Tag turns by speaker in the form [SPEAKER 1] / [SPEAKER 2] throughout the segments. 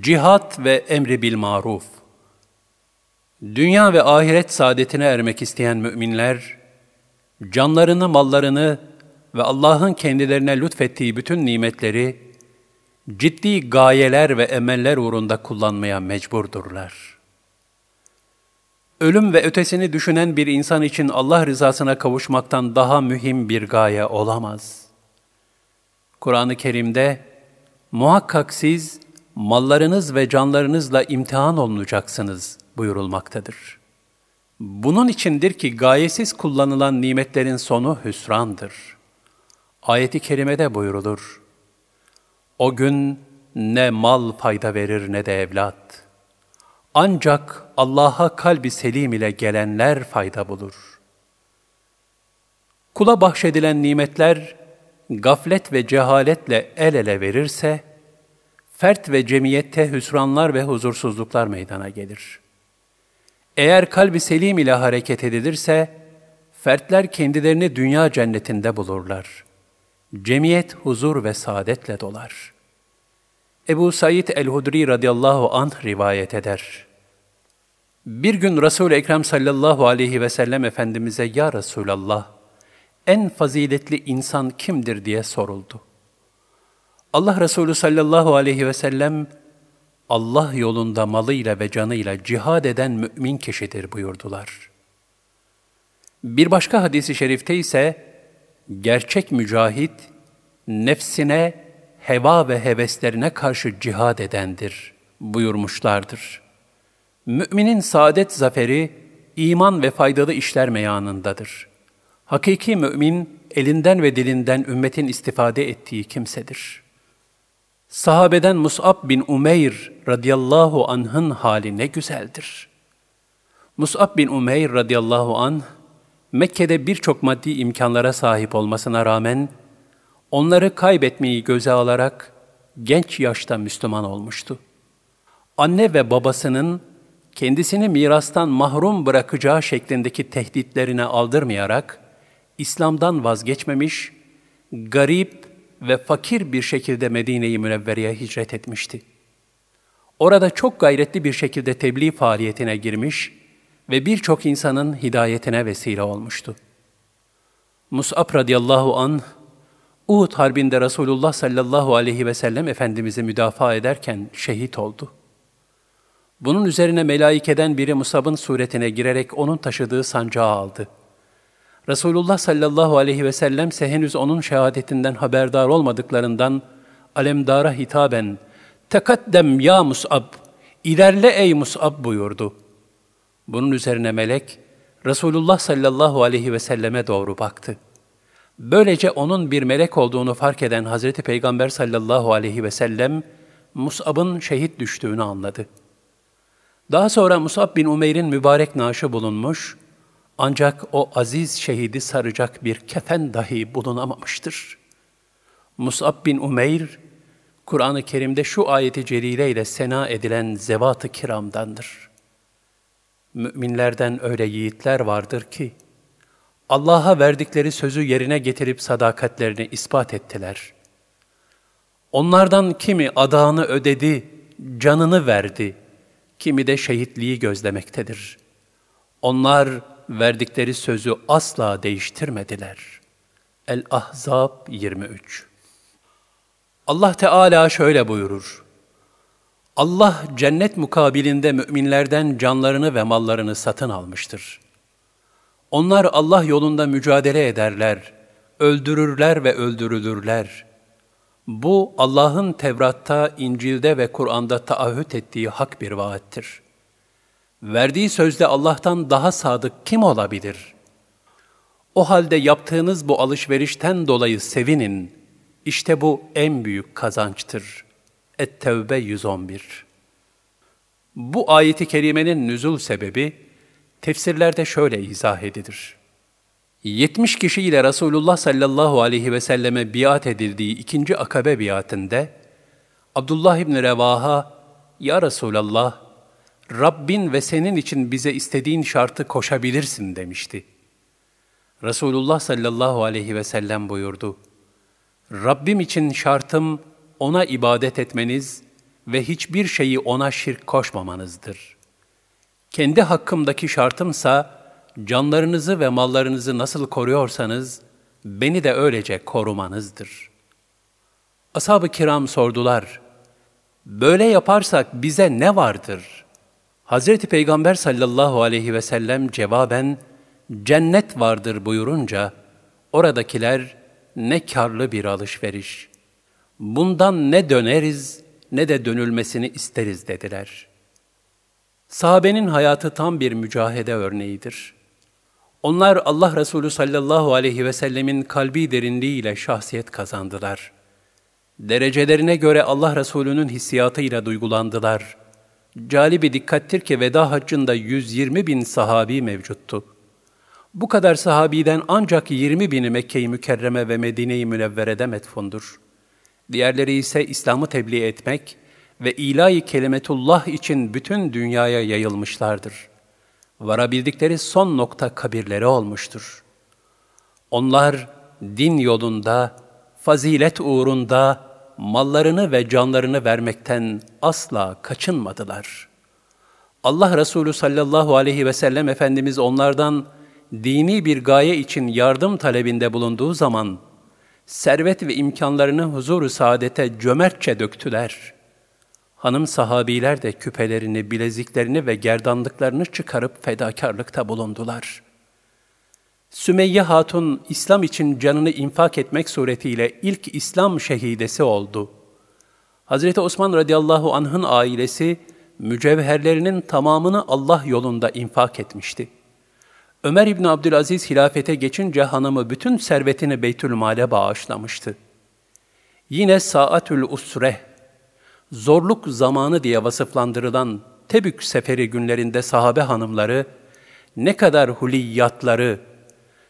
[SPEAKER 1] Cihat ve emri bil maruf. Dünya ve ahiret saadetine ermek isteyen müminler, canlarını, mallarını ve Allah'ın kendilerine lütfettiği bütün nimetleri ciddi gayeler ve emeller uğrunda kullanmaya mecburdurlar. Ölüm ve ötesini düşünen bir insan için Allah rızasına kavuşmaktan daha mühim bir gaye olamaz. Kur'an-ı Kerim'de muhakkak siz mallarınız ve canlarınızla imtihan olunacaksınız buyurulmaktadır. Bunun içindir ki gayesiz kullanılan nimetlerin sonu hüsrandır. Ayeti kerimede buyurulur. O gün ne mal fayda verir ne de evlat. Ancak Allah'a kalbi selim ile gelenler fayda bulur. Kula bahşedilen nimetler, gaflet ve cehaletle el ele verirse, fert ve cemiyette hüsranlar ve huzursuzluklar meydana gelir. Eğer kalbi selim ile hareket edilirse, fertler kendilerini dünya cennetinde bulurlar. Cemiyet huzur ve saadetle dolar. Ebu Said el-Hudri radıyallahu anh rivayet eder. Bir gün Resul-i Ekrem sallallahu aleyhi ve sellem Efendimiz'e Ya Resulallah, en faziletli insan kimdir diye soruldu. Allah Resulü sallallahu aleyhi ve sellem, Allah yolunda malıyla ve canıyla cihad eden mümin kişidir buyurdular. Bir başka hadisi şerifte ise, gerçek mücahit, nefsine, heva ve heveslerine karşı cihad edendir buyurmuşlardır. Müminin saadet zaferi, iman ve faydalı işler meyanındadır. Hakiki mümin, elinden ve dilinden ümmetin istifade ettiği kimsedir.'' Sahabeden Mus'ab bin Umeyr radıyallahu anh'ın hali ne güzeldir. Mus'ab bin Umeyr radıyallahu anh, Mekke'de birçok maddi imkanlara sahip olmasına rağmen, onları kaybetmeyi göze alarak genç yaşta Müslüman olmuştu. Anne ve babasının kendisini mirastan mahrum bırakacağı şeklindeki tehditlerine aldırmayarak, İslam'dan vazgeçmemiş, garip ve fakir bir şekilde Medine-i Münevvere'ye hicret etmişti. Orada çok gayretli bir şekilde tebliğ faaliyetine girmiş ve birçok insanın hidayetine vesile olmuştu. Mus'ab radıyallahu an Uhud harbinde Resulullah sallallahu aleyhi ve sellem Efendimiz'i müdafaa ederken şehit oldu. Bunun üzerine melaikeden biri Musab'ın suretine girerek onun taşıdığı sancağı aldı.'' Resulullah sallallahu aleyhi ve sellem ise henüz onun şehadetinden haberdar olmadıklarından alemdara hitaben tekaddem ya Mus'ab, ilerle ey Mus'ab buyurdu. Bunun üzerine melek Resulullah sallallahu aleyhi ve selleme doğru baktı. Böylece onun bir melek olduğunu fark eden Hazreti Peygamber sallallahu aleyhi ve sellem Mus'ab'ın şehit düştüğünü anladı. Daha sonra Mus'ab bin Umeyr'in mübarek naaşı bulunmuş ancak o aziz şehidi saracak bir kefen dahi bulunamamıştır. Mus'ab bin Umeyr, Kur'an-ı Kerim'de şu ayeti celile ile sena edilen zevat-ı kiramdandır. Müminlerden öyle yiğitler vardır ki, Allah'a verdikleri sözü yerine getirip sadakatlerini ispat ettiler. Onlardan kimi adağını ödedi, canını verdi, kimi de şehitliği gözlemektedir. Onlar, verdikleri sözü asla değiştirmediler. El-Ahzab 23 Allah Teala şöyle buyurur. Allah cennet mukabilinde müminlerden canlarını ve mallarını satın almıştır. Onlar Allah yolunda mücadele ederler, öldürürler ve öldürülürler. Bu Allah'ın Tevrat'ta, İncil'de ve Kur'an'da taahhüt ettiği hak bir vaattir.'' Verdiği sözde Allah'tan daha sadık kim olabilir? O halde yaptığınız bu alışverişten dolayı sevinin. İşte bu en büyük kazançtır. Et-Tevbe 111 Bu ayeti kerimenin nüzul sebebi, tefsirlerde şöyle izah edilir. 70 kişiyle Resulullah sallallahu aleyhi ve selleme biat edildiği ikinci akabe biatinde, Abdullah İbni Revaha, Ya Resulallah, Rabbin ve senin için bize istediğin şartı koşabilirsin demişti. Resulullah sallallahu aleyhi ve sellem buyurdu. Rabbim için şartım ona ibadet etmeniz ve hiçbir şeyi ona şirk koşmamanızdır. Kendi hakkımdaki şartımsa, canlarınızı ve mallarınızı nasıl koruyorsanız, beni de öylece korumanızdır. Ashab-ı kiram sordular, böyle yaparsak bize ne vardır? Hazreti Peygamber sallallahu aleyhi ve sellem cevaben, cennet vardır buyurunca, oradakiler ne karlı bir alışveriş. Bundan ne döneriz ne de dönülmesini isteriz dediler. Sahabenin hayatı tam bir mücahede örneğidir. Onlar Allah Resulü sallallahu aleyhi ve sellemin kalbi derinliğiyle şahsiyet kazandılar. Derecelerine göre Allah Resulü'nün hissiyatıyla duygulandılar. Cali bir dikkattir ki veda haccında 120 bin sahabi mevcuttu. Bu kadar sahabiden ancak 20 bini Mekke-i Mükerreme ve Medine-i Münevvere'de metfundur. Diğerleri ise İslam'ı tebliğ etmek ve ilahi kelimetullah için bütün dünyaya yayılmışlardır. Varabildikleri son nokta kabirleri olmuştur. Onlar din yolunda, fazilet uğrunda mallarını ve canlarını vermekten asla kaçınmadılar. Allah Resulü sallallahu aleyhi ve sellem Efendimiz onlardan dini bir gaye için yardım talebinde bulunduğu zaman, servet ve imkanlarını huzuru saadete cömertçe döktüler. Hanım sahabiler de küpelerini, bileziklerini ve gerdanlıklarını çıkarıp fedakarlıkta bulundular. Sümeyye Hatun, İslam için canını infak etmek suretiyle ilk İslam şehidesi oldu. Hazreti Osman radıyallahu anh'ın ailesi, mücevherlerinin tamamını Allah yolunda infak etmişti. Ömer İbni Abdülaziz hilafete geçince hanımı bütün servetini Beytülmal'e bağışlamıştı. Yine Saatül Usre, zorluk zamanı diye vasıflandırılan Tebük seferi günlerinde sahabe hanımları, ne kadar huliyatları,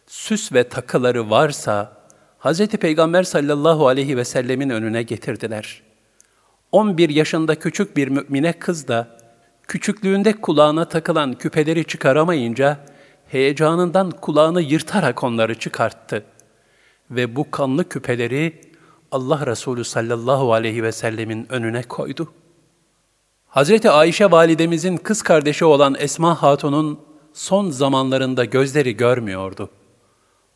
[SPEAKER 1] süs ve takıları varsa, Hz. Peygamber sallallahu aleyhi ve sellemin önüne getirdiler. 11 yaşında küçük bir mümine kız da, küçüklüğünde kulağına takılan küpeleri çıkaramayınca, heyecanından kulağını yırtarak onları çıkarttı. Ve bu kanlı küpeleri Allah Resulü sallallahu aleyhi ve sellemin önüne koydu. Hazreti Ayşe validemizin kız kardeşi olan Esma Hatun'un son zamanlarında gözleri görmüyordu.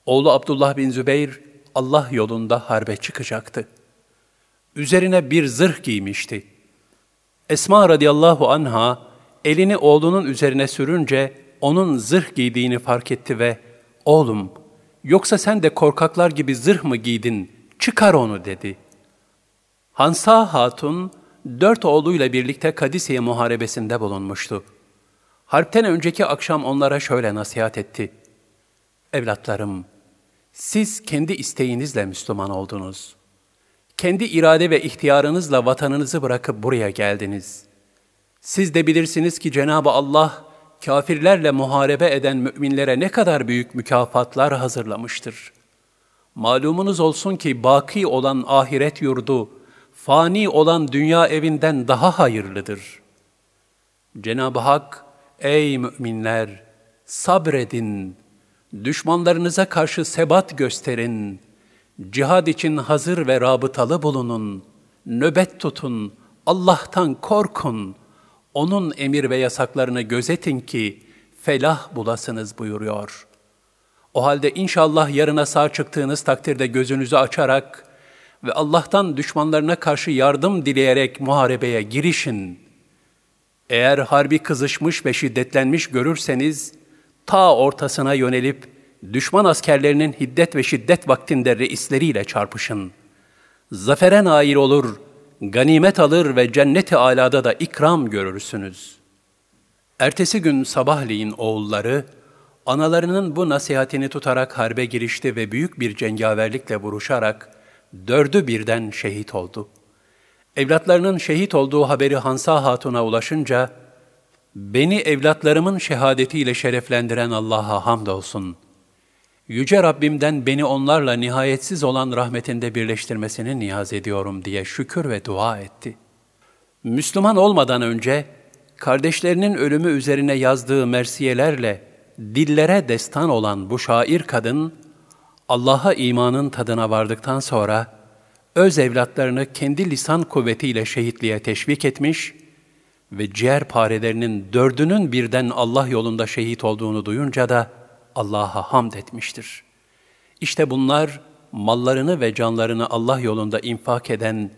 [SPEAKER 1] Oğlu Abdullah bin Zübeyr Allah yolunda harbe çıkacaktı. Üzerine bir zırh giymişti. Esma radıyallahu anha elini oğlunun üzerine sürünce onun zırh giydiğini fark etti ve ''Oğlum, yoksa sen de korkaklar gibi zırh mı giydin? Çıkar onu.'' dedi. Hansa Hatun, dört oğluyla birlikte Kadisiye muharebesinde bulunmuştu. Harpten önceki akşam onlara şöyle nasihat etti. Evlatlarım, siz kendi isteğinizle Müslüman oldunuz. Kendi irade ve ihtiyarınızla vatanınızı bırakıp buraya geldiniz. Siz de bilirsiniz ki Cenab-ı Allah, kafirlerle muharebe eden müminlere ne kadar büyük mükafatlar hazırlamıştır. Malumunuz olsun ki baki olan ahiret yurdu, fani olan dünya evinden daha hayırlıdır. Cenab-ı Hak, ey müminler, sabredin, düşmanlarınıza karşı sebat gösterin, cihad için hazır ve rabıtalı bulunun, nöbet tutun, Allah'tan korkun.'' onun emir ve yasaklarını gözetin ki felah bulasınız buyuruyor. O halde inşallah yarına sağ çıktığınız takdirde gözünüzü açarak ve Allah'tan düşmanlarına karşı yardım dileyerek muharebeye girişin. Eğer harbi kızışmış ve şiddetlenmiş görürseniz, ta ortasına yönelip düşman askerlerinin hiddet ve şiddet vaktinde reisleriyle çarpışın. Zafere nail olur.'' ganimet alır ve cennet-i alada da ikram görürsünüz. Ertesi gün sabahleyin oğulları, analarının bu nasihatini tutarak harbe girişti ve büyük bir cengaverlikle vuruşarak dördü birden şehit oldu. Evlatlarının şehit olduğu haberi Hansa Hatun'a ulaşınca, beni evlatlarımın şehadetiyle şereflendiren Allah'a hamdolsun.'' Yüce Rabbimden beni onlarla nihayetsiz olan rahmetinde birleştirmesini niyaz ediyorum diye şükür ve dua etti. Müslüman olmadan önce kardeşlerinin ölümü üzerine yazdığı mersiyelerle dillere destan olan bu şair kadın, Allah'a imanın tadına vardıktan sonra öz evlatlarını kendi lisan kuvvetiyle şehitliğe teşvik etmiş ve ciğer parelerinin dördünün birden Allah yolunda şehit olduğunu duyunca da Allah'a hamd etmiştir. İşte bunlar mallarını ve canlarını Allah yolunda infak eden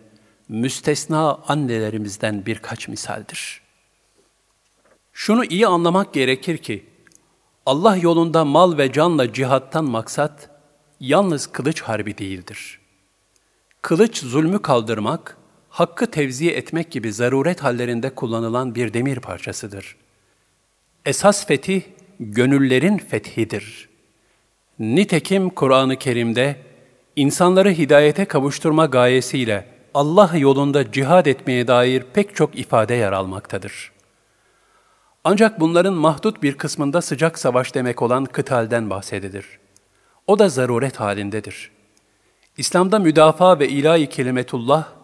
[SPEAKER 1] müstesna annelerimizden birkaç misaldir. Şunu iyi anlamak gerekir ki, Allah yolunda mal ve canla cihattan maksat, yalnız kılıç harbi değildir. Kılıç zulmü kaldırmak, hakkı tevzi etmek gibi zaruret hallerinde kullanılan bir demir parçasıdır. Esas fetih, gönüllerin fethidir. Nitekim Kur'an-ı Kerim'de, insanları hidayete kavuşturma gayesiyle Allah yolunda cihad etmeye dair pek çok ifade yer almaktadır. Ancak bunların mahdut bir kısmında sıcak savaş demek olan kıtalden bahsedilir. O da zaruret halindedir. İslam'da müdafaa ve ilahi kelimetullah,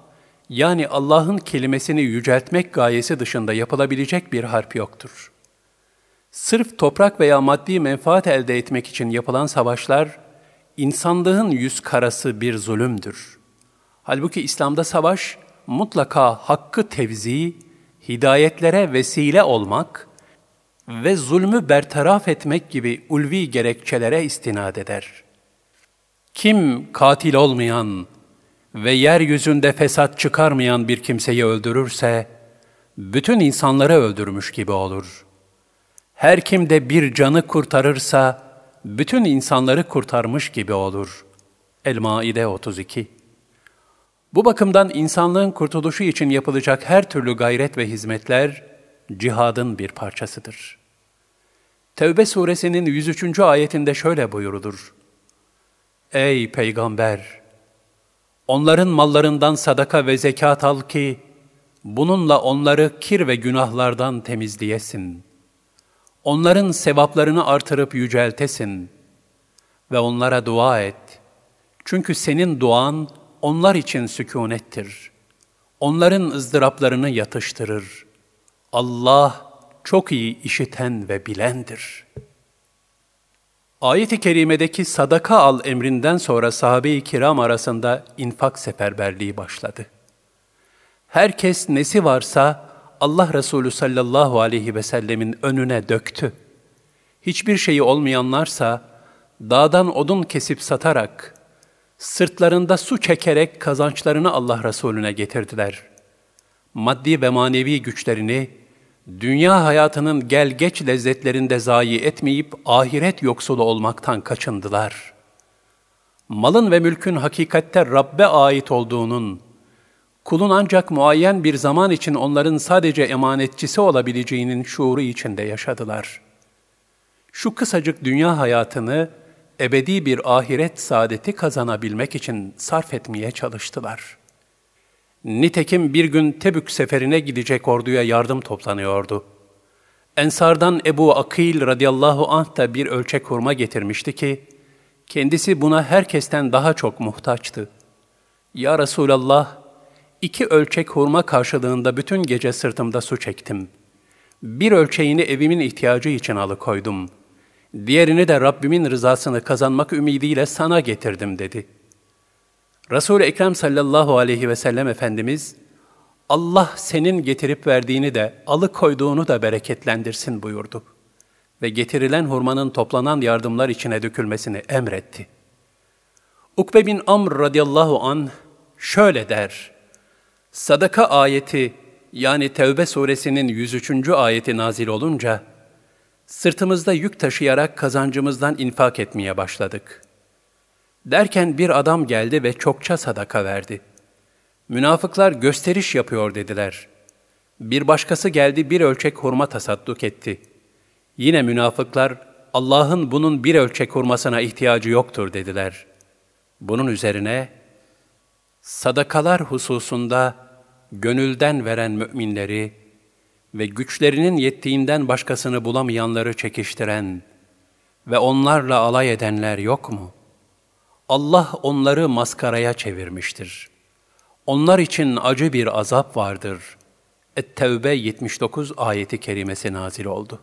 [SPEAKER 1] yani Allah'ın kelimesini yüceltmek gayesi dışında yapılabilecek bir harp yoktur. Sırf toprak veya maddi menfaat elde etmek için yapılan savaşlar, insanlığın yüz karası bir zulümdür. Halbuki İslam'da savaş, mutlaka hakkı tevzi, hidayetlere vesile olmak ve zulmü bertaraf etmek gibi ulvi gerekçelere istinad eder. Kim katil olmayan ve yeryüzünde fesat çıkarmayan bir kimseyi öldürürse, bütün insanları öldürmüş gibi olur. Her kim de bir canı kurtarırsa, bütün insanları kurtarmış gibi olur. El-Maide 32 Bu bakımdan insanlığın kurtuluşu için yapılacak her türlü gayret ve hizmetler, cihadın bir parçasıdır. Tevbe suresinin 103. ayetinde şöyle buyurulur. Ey peygamber! Onların mallarından sadaka ve zekat al ki, bununla onları kir ve günahlardan temizleyesin. Onların sevaplarını artırıp yüceltesin ve onlara dua et. Çünkü senin duan onlar için sükunettir. Onların ızdıraplarını yatıştırır. Allah çok iyi işiten ve bilendir. Ayet-i kerimedeki sadaka al emrinden sonra sahabe-i kiram arasında infak seferberliği başladı. Herkes nesi varsa Allah Resulü sallallahu aleyhi ve sellemin önüne döktü. Hiçbir şeyi olmayanlarsa dağdan odun kesip satarak, sırtlarında su çekerek kazançlarını Allah Resulüne getirdiler. Maddi ve manevi güçlerini dünya hayatının gel geç lezzetlerinde zayi etmeyip ahiret yoksulu olmaktan kaçındılar. Malın ve mülkün hakikatte Rabbe ait olduğunun, kulun ancak muayyen bir zaman için onların sadece emanetçisi olabileceğinin şuuru içinde yaşadılar. Şu kısacık dünya hayatını ebedi bir ahiret saadeti kazanabilmek için sarf etmeye çalıştılar.'' Nitekim bir gün Tebük seferine gidecek orduya yardım toplanıyordu. Ensardan Ebu Akil radıyallahu anh da bir ölçek hurma getirmişti ki, kendisi buna herkesten daha çok muhtaçtı. Ya Resulallah, iki ölçek hurma karşılığında bütün gece sırtımda su çektim. Bir ölçeğini evimin ihtiyacı için alıkoydum. Diğerini de Rabbimin rızasını kazanmak ümidiyle sana getirdim dedi.'' Resul-i Ekrem sallallahu aleyhi ve sellem Efendimiz, Allah senin getirip verdiğini de alıkoyduğunu da bereketlendirsin buyurdu. Ve getirilen hurmanın toplanan yardımlar içine dökülmesini emretti. Ukbe bin Amr radıyallahu an şöyle der. Sadaka ayeti yani Tevbe suresinin 103. ayeti nazil olunca, sırtımızda yük taşıyarak kazancımızdan infak etmeye başladık.'' Derken bir adam geldi ve çokça sadaka verdi. Münafıklar gösteriş yapıyor dediler. Bir başkası geldi bir ölçek hurma tasadduk etti. Yine münafıklar Allah'ın bunun bir ölçek hurmasına ihtiyacı yoktur dediler. Bunun üzerine sadakalar hususunda gönülden veren müminleri ve güçlerinin yettiğinden başkasını bulamayanları çekiştiren ve onlarla alay edenler yok mu?'' Allah onları maskaraya çevirmiştir. Onlar için acı bir azap vardır. Et-Tevbe 79 ayeti kerimesi nazil oldu.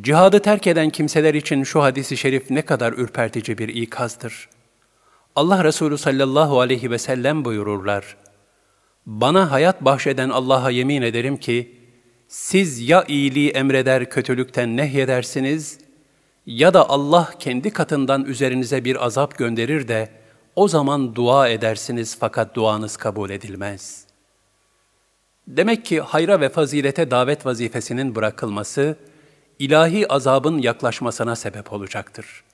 [SPEAKER 1] Cihadı terk eden kimseler için şu hadisi şerif ne kadar ürpertici bir ikazdır. Allah Resulü sallallahu aleyhi ve sellem buyururlar. Bana hayat bahşeden Allah'a yemin ederim ki, siz ya iyiliği emreder kötülükten nehyedersiniz, ya da Allah kendi katından üzerinize bir azap gönderir de, o zaman dua edersiniz fakat duanız kabul edilmez. Demek ki hayra ve fazilete davet vazifesinin bırakılması, ilahi azabın yaklaşmasına sebep olacaktır.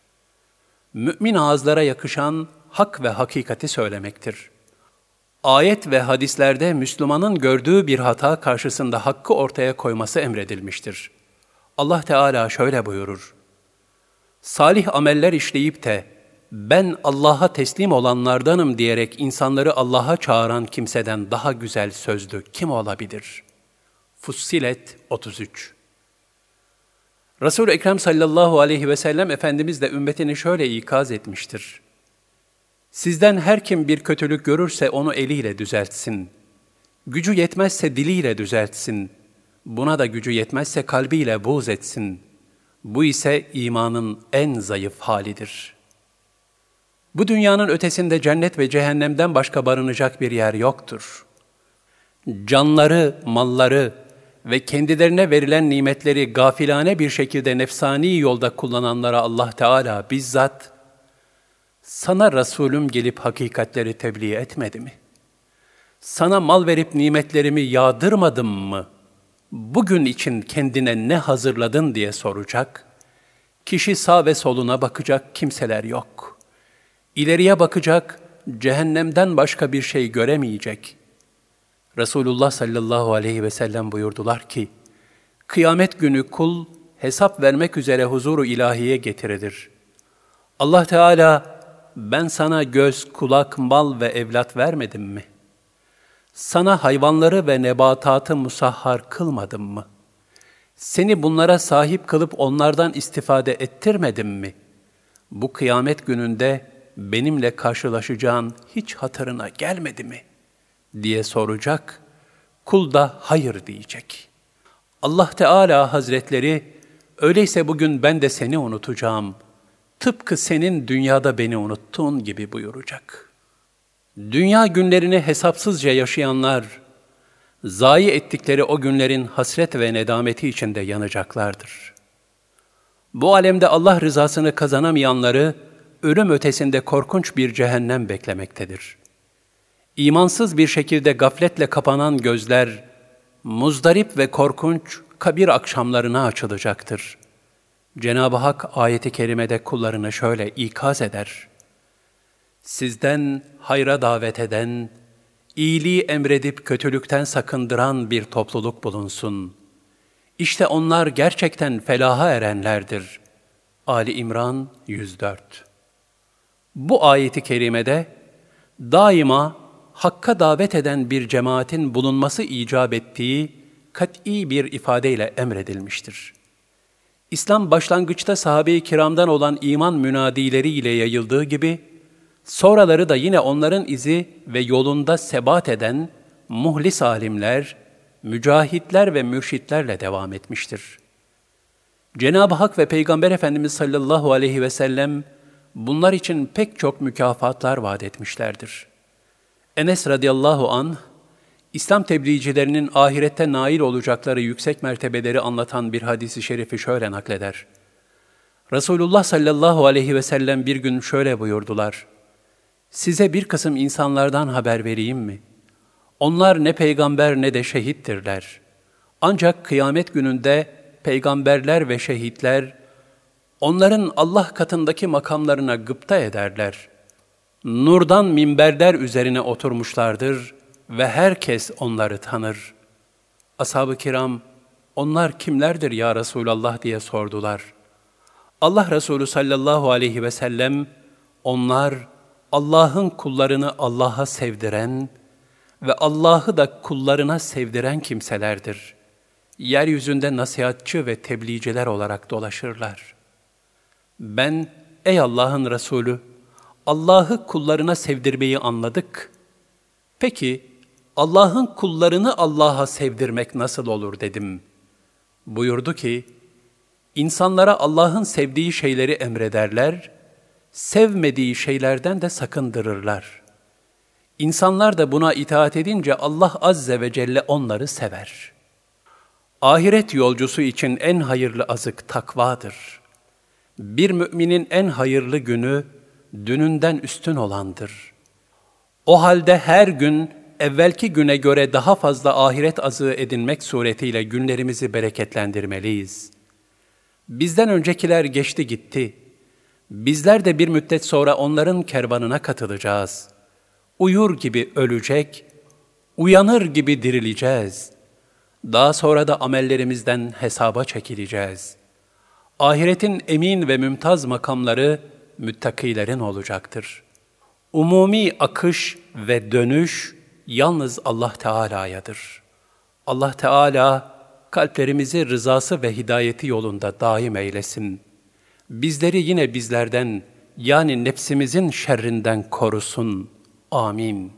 [SPEAKER 1] Mümin ağızlara yakışan hak ve hakikati söylemektir. Ayet ve hadislerde Müslümanın gördüğü bir hata karşısında hakkı ortaya koyması emredilmiştir. Allah Teala şöyle buyurur. Salih ameller işleyip de ben Allah'a teslim olanlardanım diyerek insanları Allah'a çağıran kimseden daha güzel sözlü kim olabilir? Fussilet 33 Resul-i Ekrem sallallahu aleyhi ve sellem Efendimiz de ümmetini şöyle ikaz etmiştir. Sizden her kim bir kötülük görürse onu eliyle düzeltsin. Gücü yetmezse diliyle düzeltsin. Buna da gücü yetmezse kalbiyle buğz etsin. Bu ise imanın en zayıf halidir. Bu dünyanın ötesinde cennet ve cehennemden başka barınacak bir yer yoktur. Canları, malları ve kendilerine verilen nimetleri gafilane bir şekilde nefsani yolda kullananlara Allah Teala bizzat sana Resulüm gelip hakikatleri tebliğ etmedi mi? Sana mal verip nimetlerimi yağdırmadım mı? Bugün için kendine ne hazırladın diye soracak. Kişi sağ ve soluna bakacak kimseler yok. İleriye bakacak, cehennemden başka bir şey göremeyecek. Resulullah sallallahu aleyhi ve sellem buyurdular ki, Kıyamet günü kul hesap vermek üzere huzuru ilahiye getirilir. Allah Teala ben sana göz, kulak, mal ve evlat vermedim mi? Sana hayvanları ve nebatatı musahhar kılmadım mı? Seni bunlara sahip kılıp onlardan istifade ettirmedim mi? Bu kıyamet gününde benimle karşılaşacağın hiç hatırına gelmedi mi? diye soracak. Kul da hayır diyecek. Allah Teala Hazretleri, öyleyse bugün ben de seni unutacağım.'' tıpkı senin dünyada beni unuttuğun gibi buyuracak. Dünya günlerini hesapsızca yaşayanlar, zayi ettikleri o günlerin hasret ve nedameti içinde yanacaklardır. Bu alemde Allah rızasını kazanamayanları, ölüm ötesinde korkunç bir cehennem beklemektedir. İmansız bir şekilde gafletle kapanan gözler, muzdarip ve korkunç kabir akşamlarına açılacaktır.'' Cenab-ı Hak ayeti kerimede kullarını şöyle ikaz eder. Sizden hayra davet eden, iyiliği emredip kötülükten sakındıran bir topluluk bulunsun. İşte onlar gerçekten felaha erenlerdir. Ali İmran 104 Bu ayeti kerimede daima hakka davet eden bir cemaatin bulunması icap ettiği kat'i bir ifadeyle emredilmiştir. İslam başlangıçta sahabe-i kiramdan olan iman münadileriyle yayıldığı gibi, sonraları da yine onların izi ve yolunda sebat eden muhlis alimler, mücahitler ve mürşitlerle devam etmiştir. Cenab-ı Hak ve Peygamber Efendimiz sallallahu aleyhi ve sellem bunlar için pek çok mükafatlar vaat etmişlerdir. Enes radıyallahu an İslam tebliğcilerinin ahirette nail olacakları yüksek mertebeleri anlatan bir hadisi şerifi şöyle nakleder. Resulullah sallallahu aleyhi ve sellem bir gün şöyle buyurdular. Size bir kısım insanlardan haber vereyim mi? Onlar ne peygamber ne de şehittirler. Ancak kıyamet gününde peygamberler ve şehitler onların Allah katındaki makamlarına gıpta ederler. Nurdan minberler üzerine oturmuşlardır.'' ve herkes onları tanır. Ashab-ı kiram, onlar kimlerdir ya Resulallah diye sordular. Allah Resulü sallallahu aleyhi ve sellem, onlar Allah'ın kullarını Allah'a sevdiren ve Allah'ı da kullarına sevdiren kimselerdir. Yeryüzünde nasihatçı ve tebliğciler olarak dolaşırlar. Ben, ey Allah'ın Resulü, Allah'ı kullarına sevdirmeyi anladık. Peki, Allah'ın kullarını Allah'a sevdirmek nasıl olur dedim. Buyurdu ki, insanlara Allah'ın sevdiği şeyleri emrederler sevmediği şeylerden de sakındırırlar. İnsanlar da buna itaat edince Allah Azze ve Celle onları sever. Ahiret yolcusu için en hayırlı azık takvadır. Bir müminin en hayırlı günü, dününden üstün olandır. O halde her gün evvelki güne göre daha fazla ahiret azığı edinmek suretiyle günlerimizi bereketlendirmeliyiz. Bizden öncekiler geçti gitti. Bizler de bir müddet sonra onların kervanına katılacağız. Uyur gibi ölecek, uyanır gibi dirileceğiz. Daha sonra da amellerimizden hesaba çekileceğiz. Ahiretin emin ve mümtaz makamları müttakilerin olacaktır. Umumi akış ve dönüş yalnız Allah Teala'yadır. Allah Teala kalplerimizi rızası ve hidayeti yolunda daim eylesin. Bizleri yine bizlerden yani nefsimizin şerrinden korusun. Amin.